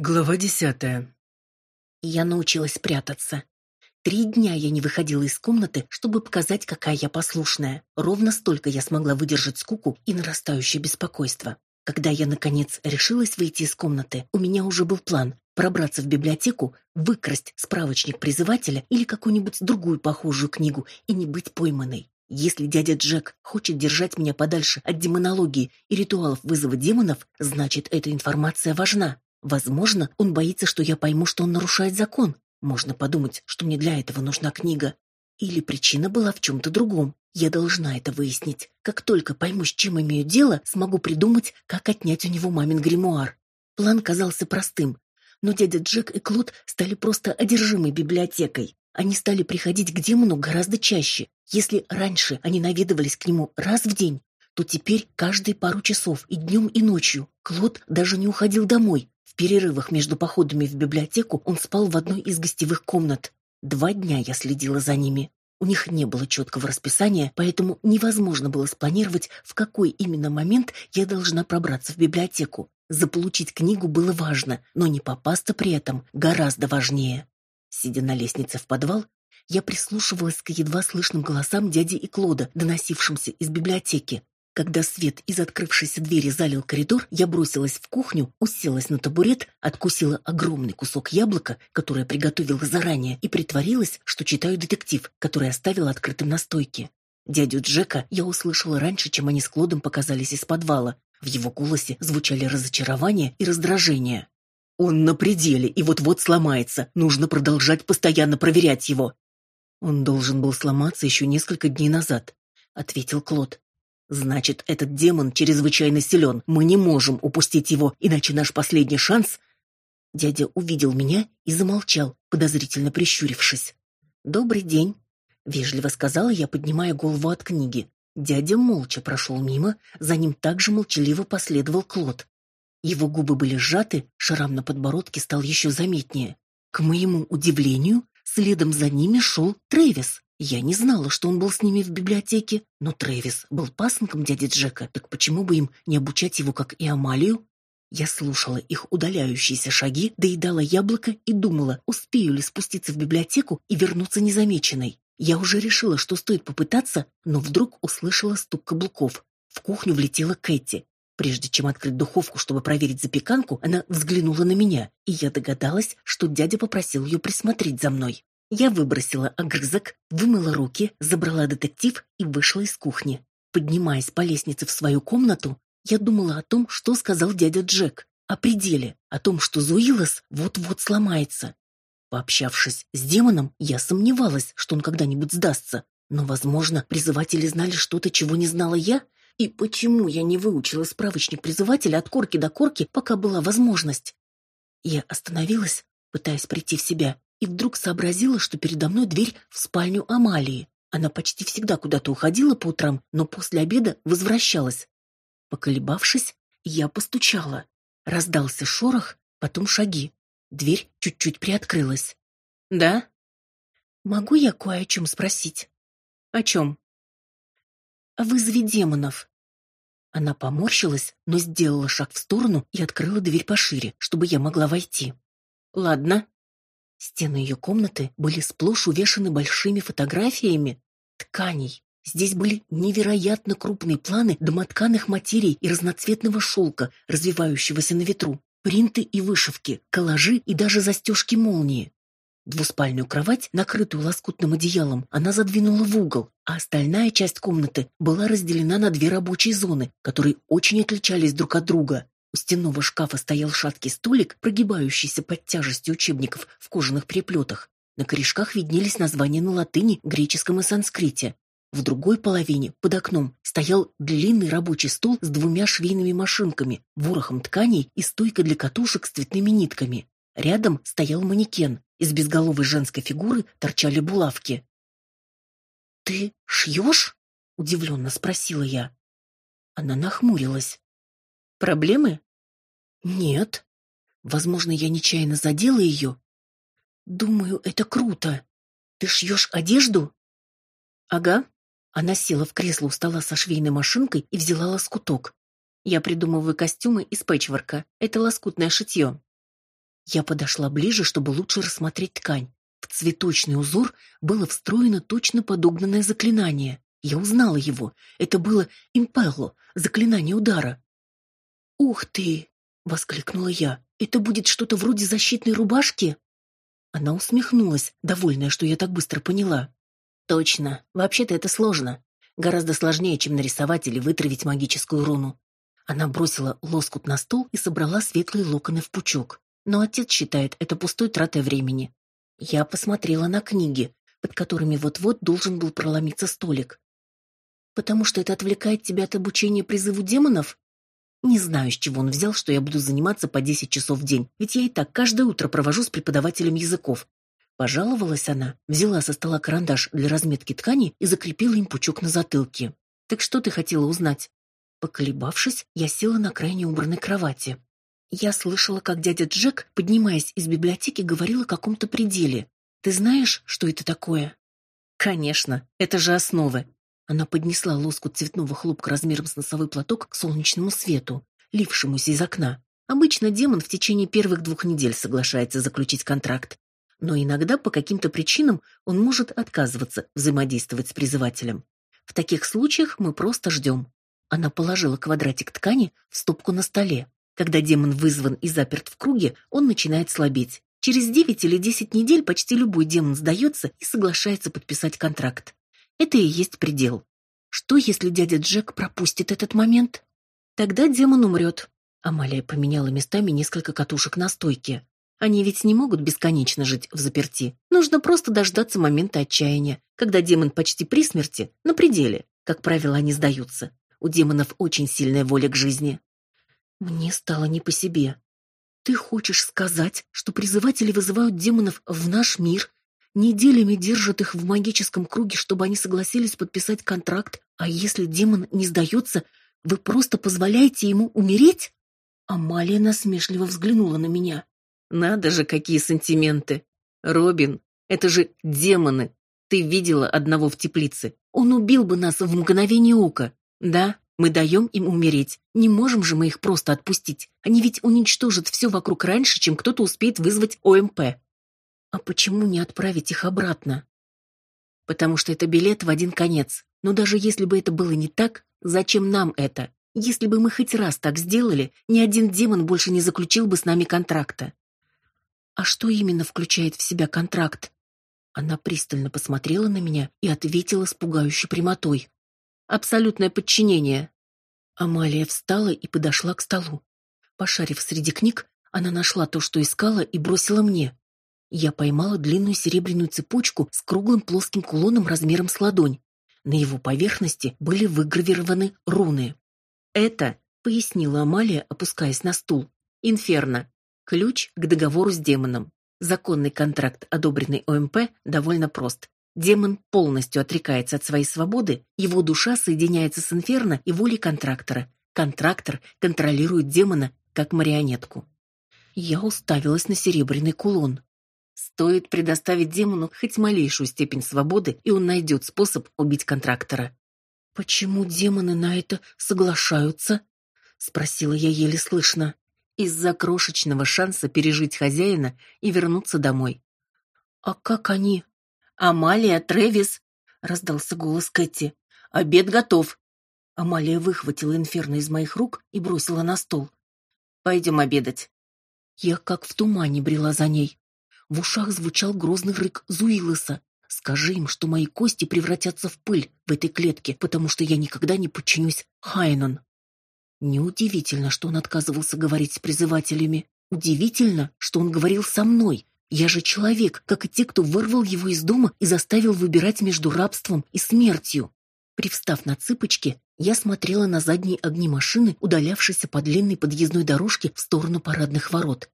Глава десятая. Я научилась прятаться. Три дня я не выходила из комнаты, чтобы показать, какая я послушная. Ровно столько я смогла выдержать скуку и нарастающее беспокойство. Когда я, наконец, решилась выйти из комнаты, у меня уже был план пробраться в библиотеку, выкрасть справочник призывателя или какую-нибудь другую похожую книгу и не быть пойманной. Если дядя Джек хочет держать меня подальше от демонологии и ритуалов вызова демонов, значит, эта информация важна. Возможно, он боится, что я пойму, что он нарушает закон. Можно подумать, что мне для этого нужна книга. Или причина была в чем-то другом. Я должна это выяснить. Как только пойму, с чем имею дело, смогу придумать, как отнять у него мамин гримуар. План казался простым, но дядя Джек и Клод стали просто одержимы библиотекой. Они стали приходить к демону гораздо чаще. Если раньше они наведывались к нему раз в день, то теперь каждые пару часов и днем, и ночью. Клод даже не уходил домой, перерывах между походами в библиотеку он спал в одной из гостевых комнат. Два дня я следила за ними. У них не было четкого расписания, поэтому невозможно было спланировать, в какой именно момент я должна пробраться в библиотеку. Заполучить книгу было важно, но не попасться при этом гораздо важнее. Сидя на лестнице в подвал, я прислушивалась к едва слышным голосам дяди и Клода, доносившимся из библиотеки. Когда свет из открывшейся двери залил коридор, я бросилась в кухню, уселась на табурет, откусила огромный кусок яблока, которое приготовила заранее, и притворилась, что читаю детектив, который оставила открытым на стойке. Дядю Джека я услышала раньше, чем они с Клодом показались из подвала. В его голосе звучали разочарование и раздражение. «Он на пределе и вот-вот сломается. Нужно продолжать постоянно проверять его». «Он должен был сломаться еще несколько дней назад», — ответил Клод. Значит, этот демон чрезвычайно силен. Мы не можем упустить его, иначе наш последний шанс... Дядя увидел меня и замолчал, подозрительно прищурившись. «Добрый день», — вежливо сказала я, поднимая голову от книги. Дядя молча прошел мимо, за ним также молчаливо последовал Клод. Его губы были сжаты, шрам на подбородке стал еще заметнее. К моему удивлению, следом за ними шел Трэвис. Я не знала, что он был с ними в библиотеке, но Трэвис был пасынком дяди Джека, так почему бы им не обучать его, как и Амалию? Я слушала их удаляющиеся шаги, доедала яблоко и думала, успею ли спуститься в библиотеку и вернуться незамеченной. Я уже решила, что стоит попытаться, но вдруг услышала стук каблуков. В кухню влетела Кэти. Прежде чем открыть духовку, чтобы проверить запеканку, она взглянула на меня, и я догадалась, что дядя попросил ее присмотреть за мной. Я выбросила огрызок, вымыла руки, забрала детектив и вышла из кухни. Поднимаясь по лестнице в свою комнату, я думала о том, что сказал дядя Джек, о пределе, о том, что Зуилос вот-вот сломается. Пообщавшись с демоном, я сомневалась, что он когда-нибудь сдастся. Но, возможно, призыватели знали что-то, чего не знала я. И почему я не выучила справочник призывателя от корки до корки, пока была возможность? Я остановилась, пытаясь прийти в себя, и вдруг сообразила, что передо мной дверь в спальню Амалии. Она почти всегда куда-то уходила по утрам, но после обеда возвращалась. Поколебавшись, я постучала. Раздался шорох, потом шаги. Дверь чуть-чуть приоткрылась. «Да?» «Могу я кое о чем спросить?» «О чем?» «О вызове демонов». Она поморщилась, но сделала шаг в сторону и открыла дверь пошире, чтобы я могла войти. «Ладно», Стены ее комнаты были сплошь увешаны большими фотографиями тканей. Здесь были невероятно крупные планы домотканых материй и разноцветного шелка, развивающегося на ветру, принты и вышивки, коллажи и даже застежки молнии. Двуспальную кровать, накрытую лоскутным одеялом, она задвинула в угол, а остальная часть комнаты была разделена на две рабочие зоны, которые очень отличались друг от друга. У стенного шкафа стоял шаткий столик, прогибающийся под тяжестью учебников в кожаных переплетах. На корешках виднелись названия на латыни, греческом и санскрите. В другой половине, под окном, стоял длинный рабочий стол с двумя швейными машинками, ворохом тканей и стойкой для катушек с цветными нитками. Рядом стоял манекен. Из безголовой женской фигуры торчали булавки. «Ты шьешь?» — удивленно спросила я. Она нахмурилась. Проблемы? Нет. Возможно, я нечаянно задела ее. Думаю, это круто. Ты шьешь одежду? Ага. Она села в кресло у стола со швейной машинкой и взяла лоскуток. Я придумываю костюмы из пэтчворка. Это лоскутное шитье. Я подошла ближе, чтобы лучше рассмотреть ткань. В цветочный узор было встроено точно подогнанное заклинание. Я узнала его. Это было импелло, заклинание удара. «Ух ты!» — воскликнула я. «Это будет что-то вроде защитной рубашки?» Она усмехнулась, довольная, что я так быстро поняла. «Точно. Вообще-то это сложно. Гораздо сложнее, чем нарисовать или вытравить магическую руну». Она бросила лоскут на стол и собрала светлые локоны в пучок. Но отец считает это пустой тратой времени. Я посмотрела на книги, под которыми вот-вот должен был проломиться столик. «Потому что это отвлекает тебя от обучения призыву демонов?» Не знаю, с чего он взял, что я буду заниматься по 10 часов в день, ведь я и так каждое утро провожу с преподавателем языков. Пожаловалась она, взяла со стола карандаш для разметки ткани и закрепила им пучок на затылке. «Так что ты хотела узнать?» Поколебавшись, я села на крайне убранной кровати. Я слышала, как дядя Джек, поднимаясь из библиотеки, говорил о каком-то пределе. «Ты знаешь, что это такое?» «Конечно, это же основы. Она поднесла лоскут цветного хлопка размером с носовой платок к солнечному свету, лившемуся из окна. Обычно демон в течение первых двух недель соглашается заключить контракт. Но иногда по каким-то причинам он может отказываться взаимодействовать с призывателем. В таких случаях мы просто ждем. Она положила квадратик ткани в стопку на столе. Когда демон вызван и заперт в круге, он начинает слабеть. Через 9 или 10 недель почти любой демон сдается и соглашается подписать контракт. Это и есть предел. Что, если дядя Джек пропустит этот момент? Тогда демон умрет. Амалия поменяла местами несколько катушек на стойке. Они ведь не могут бесконечно жить в заперти. Нужно просто дождаться момента отчаяния, когда демон почти при смерти, на пределе. Как правило, они сдаются. У демонов очень сильная воля к жизни. Мне стало не по себе. Ты хочешь сказать, что призыватели вызывают демонов в наш мир Неделями держат их в магическом круге, чтобы они согласились подписать контракт, а если демон не сдается, вы просто позволяете ему умереть? Амалия насмешливо взглянула на меня. Надо же, какие сантименты. Робин, это же демоны. Ты видела одного в теплице. Он убил бы нас в мгновение ока. Да, мы даем им умереть. Не можем же мы их просто отпустить. Они ведь уничтожат все вокруг раньше, чем кто-то успеет вызвать ОМП. А почему не отправить их обратно? Потому что это билет в один конец. Но даже если бы это было не так, зачем нам это? Если бы мы хоть раз так сделали, ни один демон больше не заключил бы с нами контракта. А что именно включает в себя контракт? Она пристально посмотрела на меня и ответила с пугающей прямотой. Абсолютное подчинение. Амалия встала и подошла к столу. Пошарив среди книг, она нашла то, что искала, и бросила мне. Я поймала длинную серебряную цепочку с круглым плоским кулоном размером с ладонь. На его поверхности были выгравированы руны. «Это», — пояснила Амалия, опускаясь на стул, — «инферно. Ключ к договору с демоном. Законный контракт, одобренный ОМП, довольно прост. Демон полностью отрекается от своей свободы, его душа соединяется с инферно и волей контрактора. Контрактор контролирует демона как марионетку. Я уставилась на серебряный кулон. Стоит предоставить демону хоть малейшую степень свободы, и он найдет способ убить контрактора. «Почему демоны на это соглашаются?» — спросила я еле слышно. «Из-за крошечного шанса пережить хозяина и вернуться домой». «А как они?» «Амалия, Трэвис!» — раздался голос Кэти. «Обед готов!» Амалия выхватила инферно из моих рук и бросила на стол. «Пойдем обедать». Я как в тумане брела за ней. В ушах звучал грозный рык Зуилоса. «Скажи им, что мои кости превратятся в пыль в этой клетке, потому что я никогда не подчинюсь Хайнон». Неудивительно, что он отказывался говорить с призывателями. Удивительно, что он говорил со мной. Я же человек, как и те, кто вырвал его из дома и заставил выбирать между рабством и смертью. Привстав на цыпочки, я смотрела на задние огни машины, удалявшейся по длинной подъездной дорожке в сторону парадных ворот.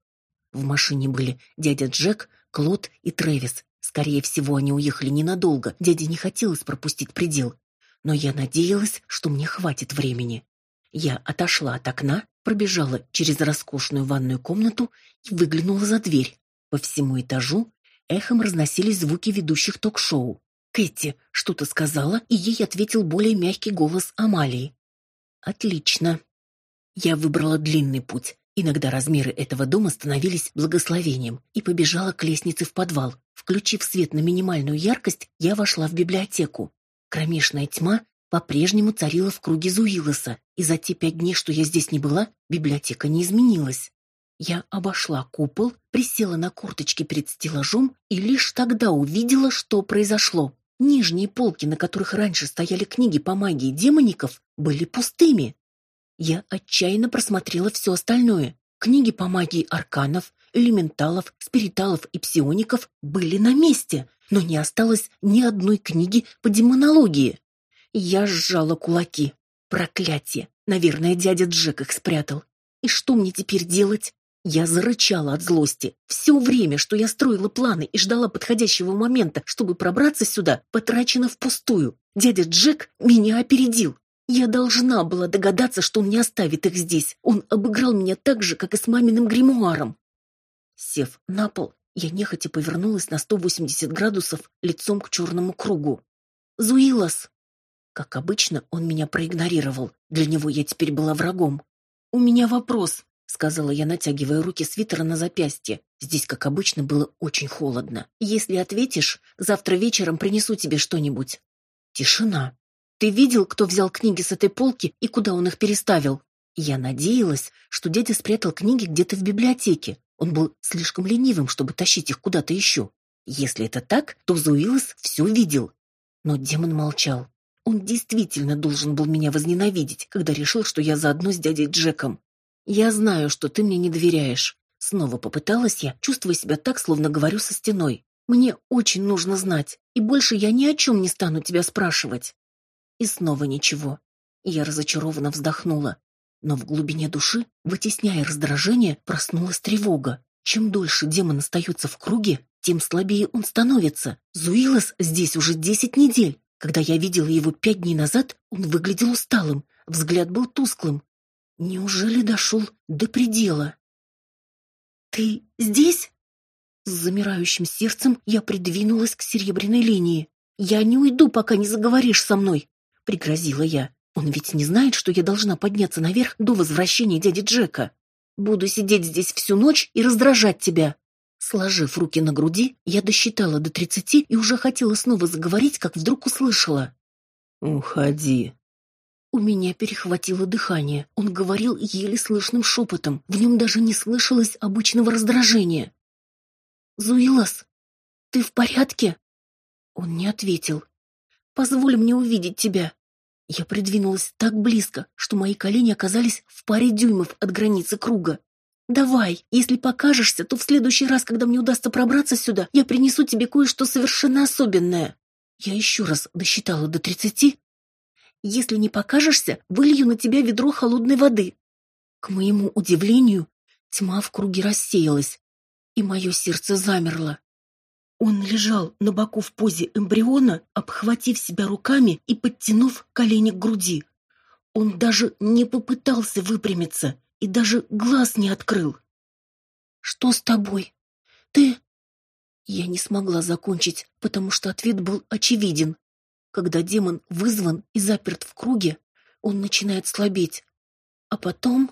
В машине были дядя Джек, Клод и Трэвис. Скорее всего, они уехали ненадолго. Дяде не хотелось пропустить предел. Но я надеялась, что мне хватит времени. Я отошла от окна, пробежала через роскошную ванную комнату и выглянула за дверь. По всему этажу эхом разносились звуки ведущих ток-шоу. Кэти что-то сказала, и ей ответил более мягкий голос Амалии. «Отлично». Я выбрала длинный путь, Иногда размеры этого дома становились благословением, и побежала к лестнице в подвал. Включив свет на минимальную яркость, я вошла в библиотеку. Кромешная тьма по-прежнему царила в круге Зуилоса, и за те пять дней, что я здесь не была, библиотека не изменилась. Я обошла купол, присела на корточки перед стеллажом и лишь тогда увидела, что произошло. Нижние полки, на которых раньше стояли книги по магии демоников, были пустыми. Я отчаянно просмотрела все остальное. Книги по магии арканов, элементалов, спириталов и псиоников были на месте, но не осталось ни одной книги по демонологии. Я сжала кулаки. Проклятие! Наверное, дядя Джек их спрятал. И что мне теперь делать? Я зарычала от злости. Все время, что я строила планы и ждала подходящего момента, чтобы пробраться сюда, потрачено впустую. Дядя Джек меня опередил. Я должна была догадаться, что он не оставит их здесь. Он обыграл меня так же, как и с маминым гримуаром. Сев на пол, я нехотя повернулась на 180 градусов лицом к черному кругу. «Зуилос!» Как обычно, он меня проигнорировал. Для него я теперь была врагом. «У меня вопрос», — сказала я, натягивая руки свитера на запястье. Здесь, как обычно, было очень холодно. «Если ответишь, завтра вечером принесу тебе что-нибудь». Тишина. Ты видел, кто взял книги с этой полки и куда он их переставил? Я надеялась, что дядя спрятал книги где-то в библиотеке. Он был слишком ленивым, чтобы тащить их куда-то еще. Если это так, то Зуилос все видел. Но демон молчал. Он действительно должен был меня возненавидеть, когда решил, что я заодно с дядей Джеком. Я знаю, что ты мне не доверяешь. Снова попыталась я, чувствуя себя так, словно говорю со стеной. Мне очень нужно знать, и больше я ни о чем не стану тебя спрашивать. И снова ничего. Я разочарованно вздохнула. Но в глубине души, вытесняя раздражение, проснулась тревога. Чем дольше демон остается в круге, тем слабее он становится. Зуилос здесь уже десять недель. Когда я видела его пять дней назад, он выглядел усталым, взгляд был тусклым. Неужели дошел до предела? «Ты здесь?» С замирающим сердцем я придвинулась к серебряной линии. «Я не уйду, пока не заговоришь со мной пригрозила я. Он ведь не знает, что я должна подняться наверх до возвращения дяди Джека. Буду сидеть здесь всю ночь и раздражать тебя. Сложив руки на груди, я досчитала до тридцати и уже хотела снова заговорить, как вдруг услышала. «Уходи». У меня перехватило дыхание. Он говорил еле слышным шепотом. В нем даже не слышалось обычного раздражения. «Зуилос, ты в порядке?» Он не ответил. Позволь мне увидеть тебя. Я придвинулась так близко, что мои колени оказались в паре дюймов от границы круга. Давай, если покажешься, то в следующий раз, когда мне удастся пробраться сюда, я принесу тебе кое-что совершенно особенное. Я еще раз досчитала до тридцати. Если не покажешься, вылью на тебя ведро холодной воды. К моему удивлению, тьма в круге рассеялась, и мое сердце замерло. Он лежал на боку в позе эмбриона, обхватив себя руками и подтянув колени к груди. Он даже не попытался выпрямиться и даже глаз не открыл. «Что с тобой? Ты...» Я не смогла закончить, потому что ответ был очевиден. Когда демон вызван и заперт в круге, он начинает слабеть. А потом...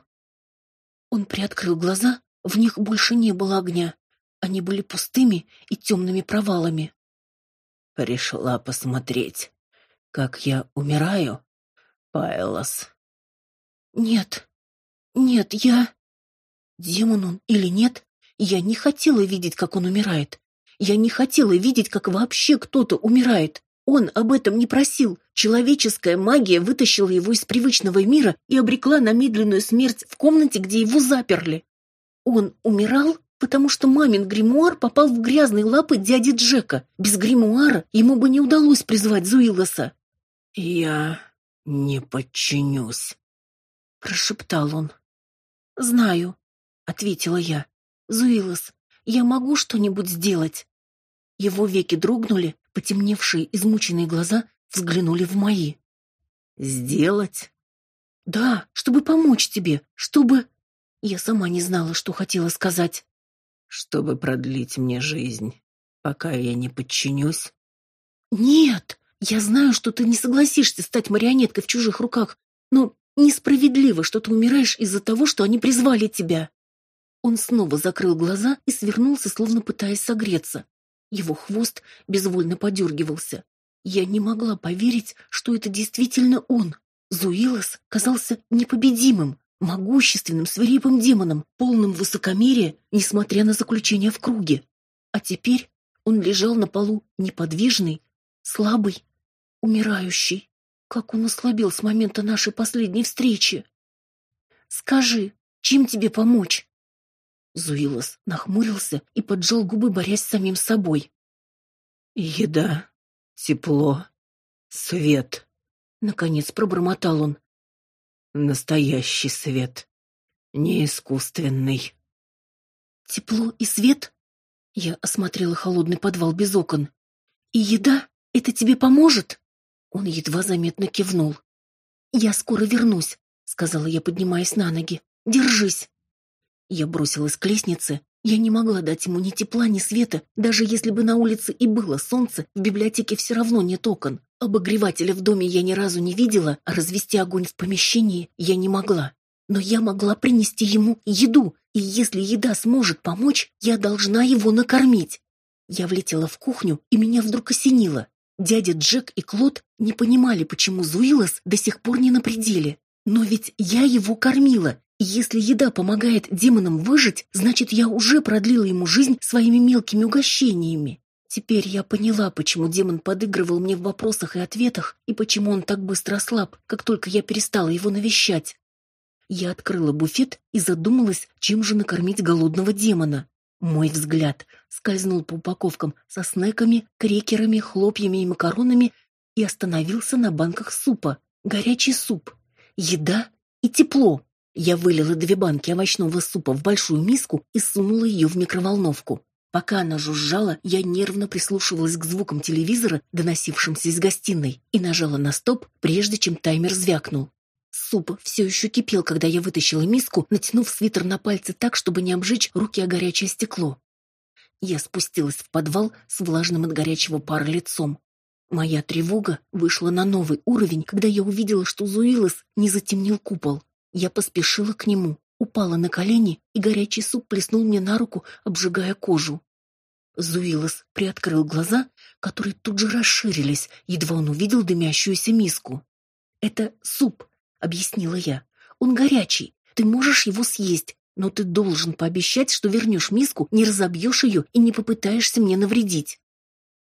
Он приоткрыл глаза, в них больше не было огня. Они были пустыми и темными провалами. Пришла посмотреть, как я умираю, Пайлос. Нет, нет, я... Демон он или нет, я не хотела видеть, как он умирает. Я не хотела видеть, как вообще кто-то умирает. Он об этом не просил. Человеческая магия вытащила его из привычного мира и обрекла на медленную смерть в комнате, где его заперли. Он умирал потому что мамин гримуар попал в грязные лапы дяди Джека. Без гримуара ему бы не удалось призвать Зуилоса. «Я не подчинюсь», — прошептал он. «Знаю», — ответила я. «Зуилос, я могу что-нибудь сделать?» Его веки дрогнули, потемневшие измученные глаза взглянули в мои. «Сделать?» «Да, чтобы помочь тебе, чтобы...» Я сама не знала, что хотела сказать чтобы продлить мне жизнь, пока я не подчинюсь? Нет, я знаю, что ты не согласишься стать марионеткой в чужих руках, но несправедливо, что ты умираешь из-за того, что они призвали тебя. Он снова закрыл глаза и свернулся, словно пытаясь согреться. Его хвост безвольно подергивался. Я не могла поверить, что это действительно он. Зуилос казался непобедимым, могущественным, свирепым демоном, полным высокомерия, несмотря на заключение в круге. А теперь он лежал на полу неподвижный, слабый, умирающий. Как он ослабел с момента нашей последней встречи. «Скажи, чем тебе помочь?» Зуилос нахмурился и поджал губы, борясь с самим собой. «Еда, тепло, свет», — наконец пробормотал он. «Настоящий свет, не искусственный». «Тепло и свет?» Я осмотрела холодный подвал без окон. «И еда? Это тебе поможет?» Он едва заметно кивнул. «Я скоро вернусь», — сказала я, поднимаясь на ноги. «Держись». Я бросилась к лестнице. Я не могла дать ему ни тепла, ни света. Даже если бы на улице и было солнце, в библиотеке все равно нет окон. Обогревателя в доме я ни разу не видела, а развести огонь в помещении я не могла. Но я могла принести ему еду, и если еда сможет помочь, я должна его накормить. Я влетела в кухню, и меня вдруг осенило. Дядя Джек и Клод не понимали, почему Зуилос до сих пор не на пределе. Но ведь я его кормила, если еда помогает демонам выжить, значит, я уже продлила ему жизнь своими мелкими угощениями. Теперь я поняла, почему демон подыгрывал мне в вопросах и ответах, и почему он так быстро ослаб, как только я перестала его навещать. Я открыла буфет и задумалась, чем же накормить голодного демона. Мой взгляд скользнул по упаковкам со снеками, крекерами, хлопьями и макаронами и остановился на банках супа. Горячий суп, еда и тепло. Я вылила две банки овощного супа в большую миску и сунула ее в микроволновку. Пока она жужжала, я нервно прислушивалась к звукам телевизора, доносившимся из гостиной, и нажала на стоп, прежде чем таймер звякнул. Суп все еще кипел, когда я вытащила миску, натянув свитер на пальцы так, чтобы не обжечь руки о горячее стекло. Я спустилась в подвал с влажным от горячего пара лицом. Моя тревога вышла на новый уровень, когда я увидела, что Зуилос не затемнил купол. Я поспешила к нему, упала на колени, и горячий суп плеснул мне на руку, обжигая кожу. Зуилос приоткрыл глаза, которые тут же расширились, едва он увидел дымящуюся миску. «Это суп», — объяснила я. «Он горячий, ты можешь его съесть, но ты должен пообещать, что вернешь миску, не разобьешь ее и не попытаешься мне навредить».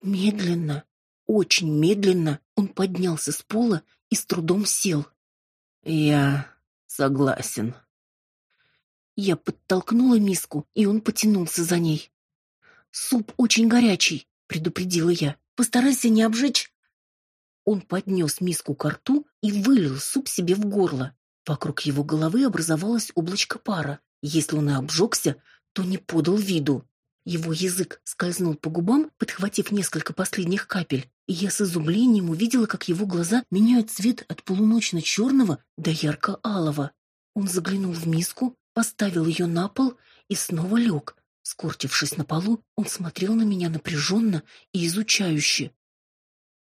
Медленно, очень медленно он поднялся с пола и с трудом сел. «Я согласен». Я подтолкнула миску, и он потянулся за ней. «Суп очень горячий», — предупредила я. «Постарайся не обжечь». Он поднес миску к рту и вылил суп себе в горло. Вокруг его головы образовалось облачко пара. Если он и обжегся, то не подал виду. Его язык скользнул по губам, подхватив несколько последних капель, я с изумлением увидела, как его глаза меняют цвет от полуночно-черного до ярко-алого. Он заглянул в миску, поставил ее на пол и снова лег. Скорчившись на полу, он смотрел на меня напряженно и изучающе.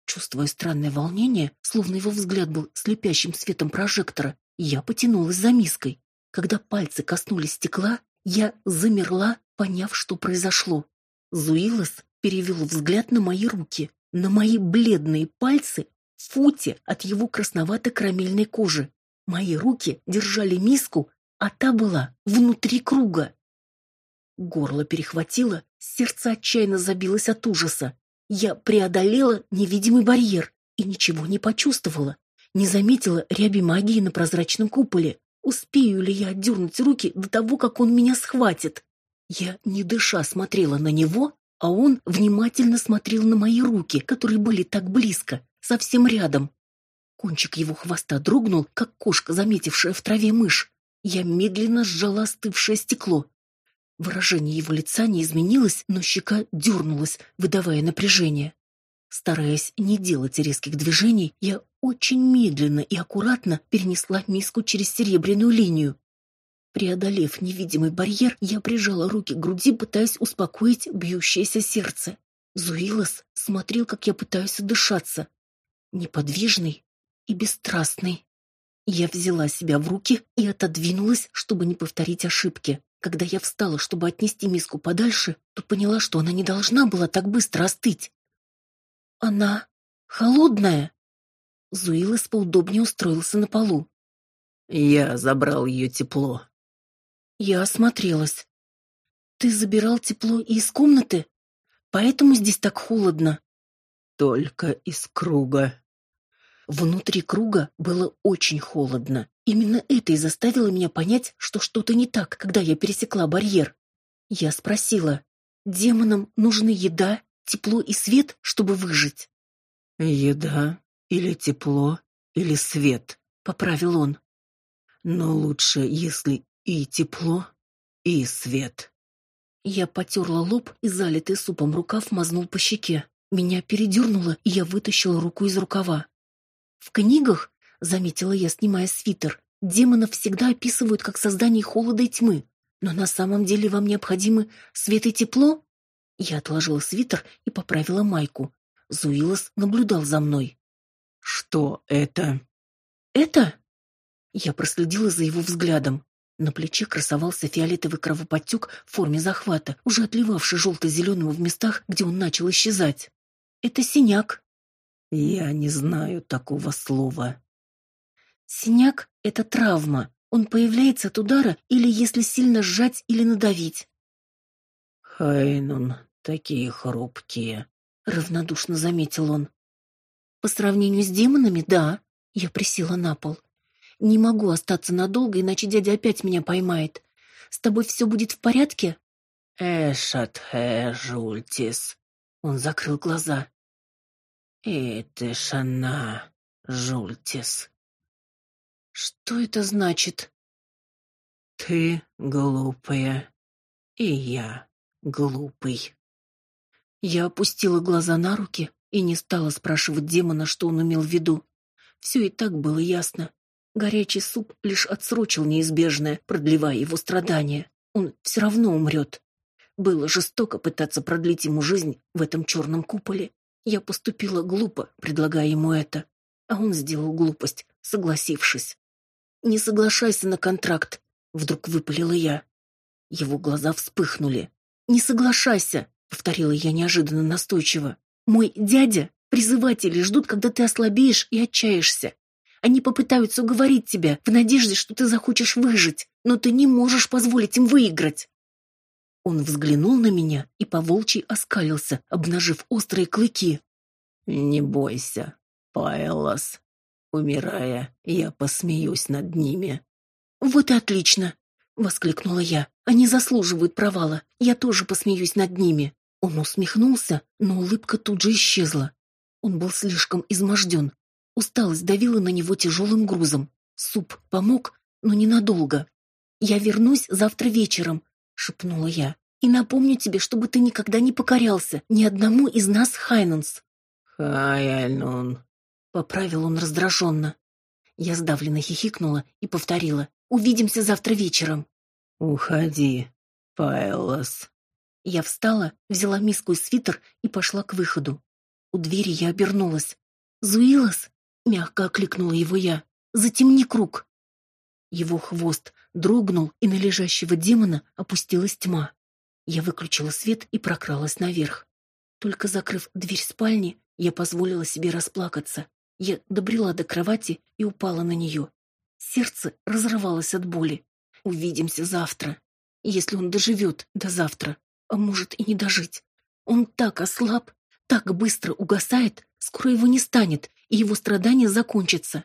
Чувствуя странное волнение, словно его взгляд был слепящим светом прожектора, я потянулась за миской. Когда пальцы коснулись стекла, я замерла, поняв, что произошло. Зуилос перевел взгляд на мои руки, на мои бледные пальцы в футе от его красновато-карамельной кожи. Мои руки держали миску, а та была внутри круга. Горло перехватило, сердце отчаянно забилось от ужаса. Я преодолела невидимый барьер и ничего не почувствовала. Не заметила ряби магии на прозрачном куполе. Успею ли я отдернуть руки до того, как он меня схватит? Я, не дыша, смотрела на него, а он внимательно смотрел на мои руки, которые были так близко, совсем рядом. Кончик его хвоста дрогнул, как кошка, заметившая в траве мышь. Я медленно сжала остывшее стекло. Выражение его лица не изменилось, но щека дернулась, выдавая напряжение. Стараясь не делать резких движений, я очень медленно и аккуратно перенесла миску через серебряную линию. Преодолев невидимый барьер, я прижала руки к груди, пытаясь успокоить бьющееся сердце. Зуилос смотрел, как я пытаюсь отдышаться. Неподвижный и бесстрастный. Я взяла себя в руки и отодвинулась, чтобы не повторить ошибки. Когда я встала, чтобы отнести миску подальше, то поняла, что она не должна была так быстро остыть. Она холодная. Зуилос поудобнее устроился на полу. Я забрал ее тепло. Я осмотрелась. Ты забирал тепло из комнаты? Поэтому здесь так холодно. Только из круга. Внутри круга было очень холодно. Именно это и заставило меня понять, что что-то не так, когда я пересекла барьер. Я спросила: "Демонам нужны еда, тепло и свет, чтобы выжить?" "Еда или тепло, или свет", поправил он. "Но лучше, если и тепло, и свет". Я потерла лоб и залитый супом рукав мазнул по щеке. Меня передернуло, и я вытащила руку из рукава. В книгах, заметила я, снимая свитер, демонов всегда описывают как создание холода и тьмы. Но на самом деле вам необходимы свет и тепло? Я отложила свитер и поправила майку. Зуилос наблюдал за мной. Что это? Это? Я проследила за его взглядом. На плече красовался фиолетовый кровоподтек в форме захвата, уже отливавший желто-зеленым в местах, где он начал исчезать. Это синяк. Я не знаю такого слова. Синяк это травма. Он появляется от удара или если сильно сжать или надавить. Хайнун, такие хрупкие, равнодушно заметил он. По сравнению с демонами, да. Я присела на пол. Не могу остаться надолго, иначе дядя опять меня поймает. С тобой все будет в порядке? Эшатхэ жультис. Он закрыл глаза. Это шана жультис. Что это значит? Ты глупая, и я глупый. Я опустила глаза на руки и не стала спрашивать демона, что он имел в виду. Все и так было ясно. Горячий суп лишь отсрочил неизбежное, продлевая его страдания. Он все равно умрет. Было жестоко пытаться продлить ему жизнь в этом черном куполе. Я поступила глупо, предлагая ему это, а он сделал глупость, согласившись. Не соглашайся на контракт, вдруг выпалила я. Его глаза вспыхнули. Не соглашайся, повторила я неожиданно настойчиво. Мой дядя, призыватели ждут, когда ты ослабеешь и отчаешься. Они попытаются уговорить тебя в надежде, что ты захочешь выжить, но ты не можешь позволить им выиграть. Он взглянул на меня и поволчьи оскалился, обнажив острые клыки. Не бойся, Пайлос. Умирая, я посмеюсь над ними. Вот и отлично, воскликнула я. Они заслуживают провала. Я тоже посмеюсь над ними. Он усмехнулся, но улыбка тут же исчезла. Он был слишком изможден, Усталость давила на него тяжелым грузом. Суп помог, но ненадолго. Я вернусь завтра вечером, шепнула я. И напомню тебе, чтобы ты никогда не покорялся ни одному из нас, Хайнунс. Хайнун, поправил он раздраженно. Я сдавленно хихикнула и повторила: "Увидимся завтра вечером". Уходи, Пайлос. Я встала, взяла миску и свитер и пошла к выходу. У двери я обернулась. Зуилос, мягко окликнула его я. Затемни круг. Его хвост дрогнул, и на лежащего демона опустилась тьма. Я выключила свет и прокралась наверх. Только закрыв дверь спальни, я позволила себе расплакаться. Я добрела до кровати и упала на нее. Сердце разрывалось от боли. Увидимся завтра. Если он доживет до завтра, а может и не дожить. Он так ослаб, так быстро угасает, скоро его не станет, и его страдания закончатся.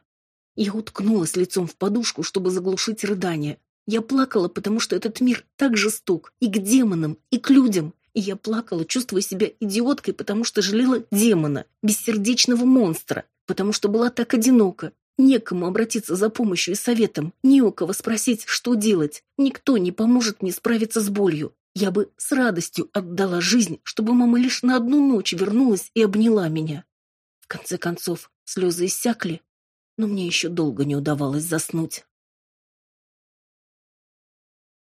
Я уткнулась лицом в подушку, чтобы заглушить рыдания. Я плакала, потому что этот мир так жесток и к демонам, и к людям. И я плакала, чувствуя себя идиоткой, потому что жалела демона, бессердечного монстра, потому что была так одинока. Некому обратиться за помощью и советом, не у кого спросить, что делать. Никто не поможет мне справиться с болью. Я бы с радостью отдала жизнь, чтобы мама лишь на одну ночь вернулась и обняла меня. Конце концов, слезы иссякли, но мне еще долго не удавалось заснуть.